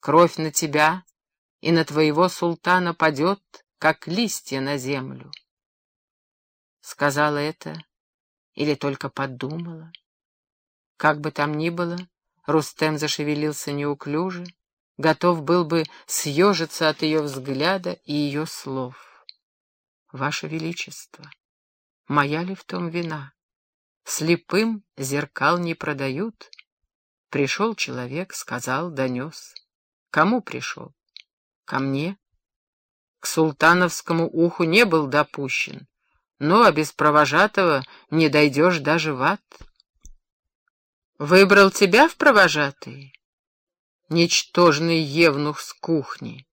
Кровь на тебя и на твоего султана падет, как листья на землю. Сказала это или только подумала? Как бы там ни было, Рустем зашевелился неуклюже, готов был бы съежиться от ее взгляда и ее слов. «Ваше Величество, моя ли в том вина? Слепым зеркал не продают. Пришел человек, сказал, донес. Кому пришел? Ко мне? К султановскому уху не был допущен, но а без провожатого не дойдешь даже в ад. Выбрал тебя в провожатые? Ничтожный евнух с кухни.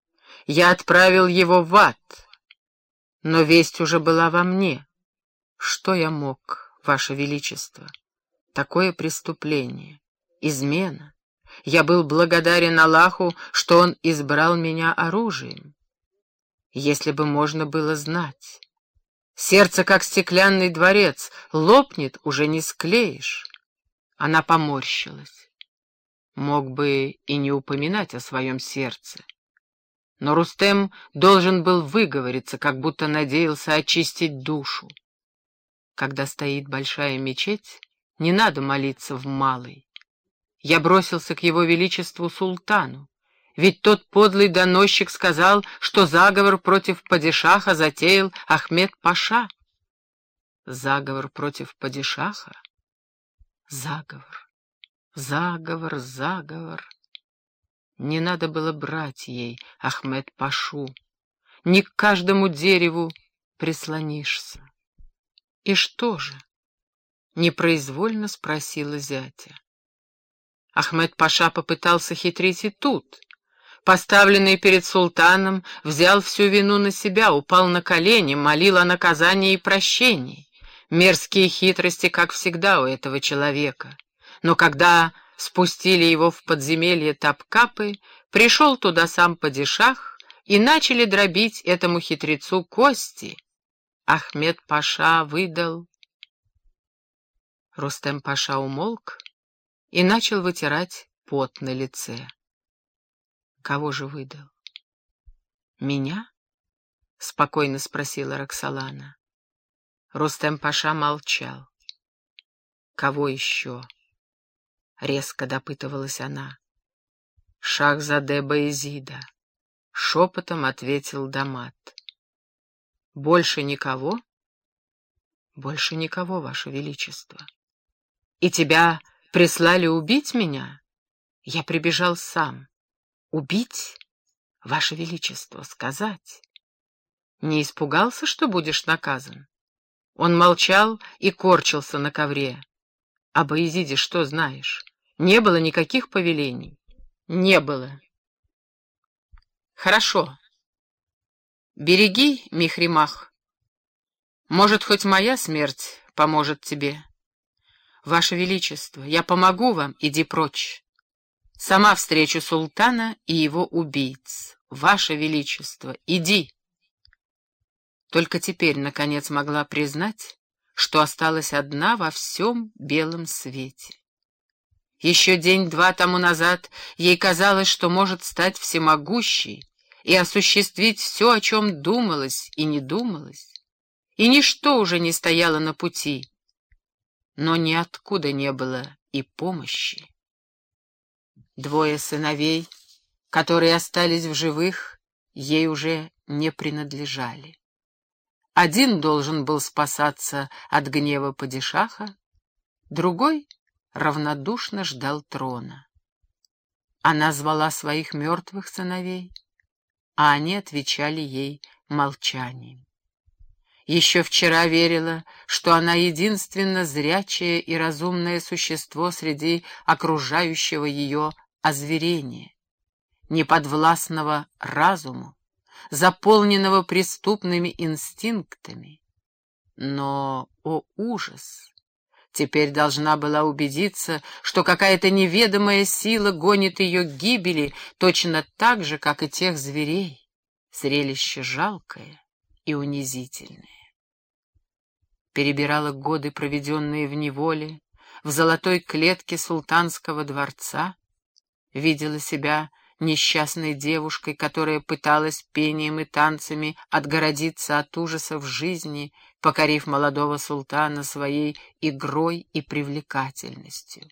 Я отправил его в ад, но весть уже была во мне. Что я мог, Ваше Величество? Такое преступление, измена. Я был благодарен Аллаху, что Он избрал меня оружием. Если бы можно было знать. Сердце, как стеклянный дворец, лопнет, уже не склеишь. Она поморщилась. Мог бы и не упоминать о своем сердце. Но Рустем должен был выговориться, как будто надеялся очистить душу. Когда стоит большая мечеть, не надо молиться в малой. Я бросился к его величеству султану, ведь тот подлый доносчик сказал, что заговор против падишаха затеял Ахмед Паша. Заговор против падишаха? Заговор, заговор, заговор. Не надо было брать ей Ахмед Пашу. Не к каждому дереву прислонишься. И что же? Непроизвольно спросила зятя. Ахмед Паша попытался хитрить и тут. Поставленный перед султаном, взял всю вину на себя, упал на колени, молил о наказании и прощении. Мерзкие хитрости, как всегда, у этого человека. Но когда спустили его в подземелье Тапкапы, пришел туда сам падишах, и начали дробить этому хитрецу кости. Ахмед Паша выдал... Рустем Паша умолк и начал вытирать пот на лице. Кого же выдал? Меня? — спокойно спросила Роксолана. Рустем Паша молчал. «Кого еще?» — резко допытывалась она. «Шахзаде Баезида», — шепотом ответил Дамат. «Больше никого?» «Больше никого, Ваше Величество. И тебя прислали убить меня? Я прибежал сам. Убить, Ваше Величество, сказать. Не испугался, что будешь наказан?» Он молчал и корчился на ковре. «О Боязиде что знаешь? Не было никаких повелений?» «Не было». «Хорошо. Береги, Михримах. Может, хоть моя смерть поможет тебе. Ваше Величество, я помогу вам, иди прочь. Сама встречу султана и его убийц. Ваше Величество, иди!» Только теперь, наконец, могла признать, что осталась одна во всем белом свете. Еще день-два тому назад ей казалось, что может стать всемогущей и осуществить все, о чем думалось и не думалось, и ничто уже не стояло на пути, но ниоткуда не было и помощи. Двое сыновей, которые остались в живых, ей уже не принадлежали. Один должен был спасаться от гнева падишаха, другой равнодушно ждал трона. Она звала своих мертвых сыновей, а они отвечали ей молчанием. Еще вчера верила, что она единственно зрячее и разумное существо среди окружающего ее озверения, неподвластного разуму, заполненного преступными инстинктами. Но, о ужас! Теперь должна была убедиться, что какая-то неведомая сила гонит ее к гибели точно так же, как и тех зверей. Зрелище жалкое и унизительное. Перебирала годы, проведенные в неволе, в золотой клетке султанского дворца, видела себя несчастной девушкой, которая пыталась пением и танцами отгородиться от ужасов жизни, покорив молодого султана своей игрой и привлекательностью.